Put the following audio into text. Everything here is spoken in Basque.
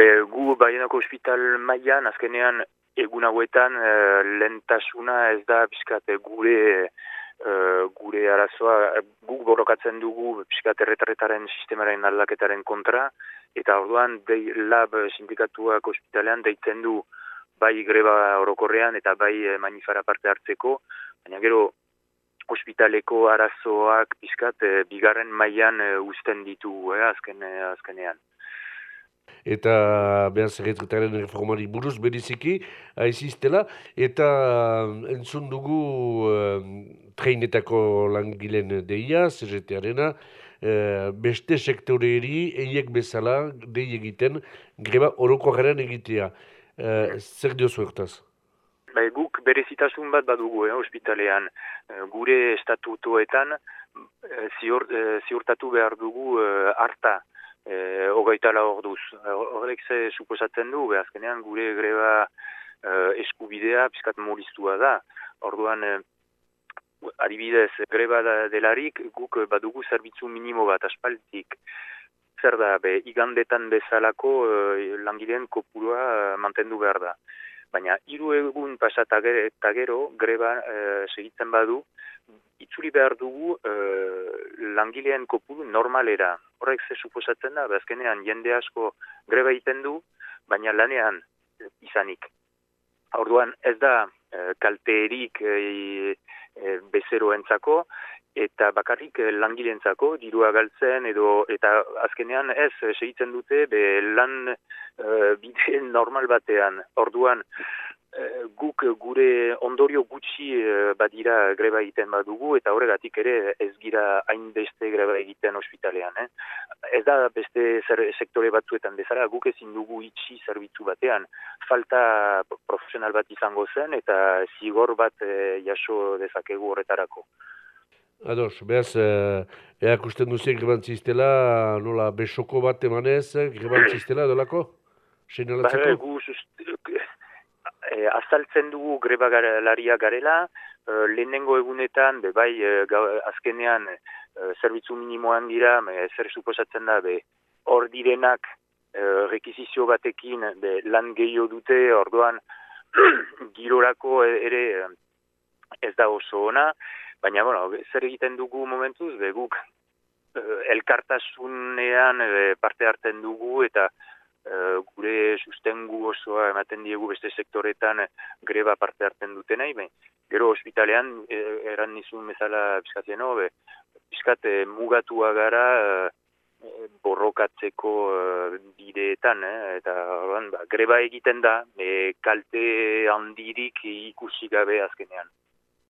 Be, gu Baionako Hospital mailan azkenean egun hauetan e, lentasuna ez da bizkat gure e, gure arazoa. Guk borrokatzen dugu bizkat erretarretaren sistemaren aldaketaren kontra eta orduan dei lab sindikatuak ospitalean deitzen du bai greba orokorrean eta bai manifara parte hartzeko. Baina gero ospitaleko arazoak bizkat bigarren mailan e, usten ditu eh, azken, azkenean eta behar zerretretaren reformari buruz beriziki aiziztela, eta eh, entzun dugu uh, treinetako langilen deia, CGT-arena, uh, beste sektoreeri eiek bezala dei egiten greba oroko egitea. Uh, zer dio zuertaz? Ba, guk berezitasun bat badugu, eh, ospitalean, gure estatutoetan ziur, ziurtatu behar dugu harta e, hogeita la orduz. Horrek ze suposatzen du, azkenean gure greba e, eskubidea pizkat moliztua da. Orduan, e, adibidez, greba da, delarik guk badugu zerbitzu minimo bat aspaltik. Zer da, be, igandetan bezalako e, langileen kopurua mantendu behar da. Baina, hiru egun pasata eta gero, greba e, segitzen badu, itzuri behar dugu e, langileen kopuru normalera. Horrek ze suposatzen da, bazkenean jende asko greba egiten du, baina lanean izanik. Orduan ez da e, kalteerik e, e, bezeroentzako, eta bakarrik langileentzako dirua galtzen edo eta azkenean ez segitzen dute be lan e, bide normal batean orduan guk gure ondorio gutxi eh, badira greba egiten badugu eta horregatik ere ez gira hainbeste greba egiten ospitalean. Eh? Ez da beste zer, sektore batzuetan bezala, guk ezin dugu itxi zerbitzu batean. Falta profesional bat izango zen eta zigor bat eh, jaso dezakegu horretarako. Ados, behaz, eh, eakusten duzik grebantziztela, nola, besoko bat emanez, grebantziztela dolako? Ba, gu, e, azaltzen dugu greba laria garela, e, lehenengo egunetan, be, bai, e, azkenean, e, zerbitzu minimoan dira, me, zer suposatzen da, be, hor direnak, e, rekizizio batekin, be, lan gehiago dute, orduan, girorako ere ez da oso ona, baina, bueno, zer egiten dugu momentuz, be, guk, e, elkartasunean e, parte hartzen dugu, eta, gure sustengu osoa ematen diegu beste sektoretan greba parte hartzen duten nahi, gero ospitalean e, eran nizun bezala bizkatzen be, bizkat e, mugatua gara e, borrokatzeko e, bideetan, eta ba, greba egiten da, e, kalte handirik ikusi gabe azkenean.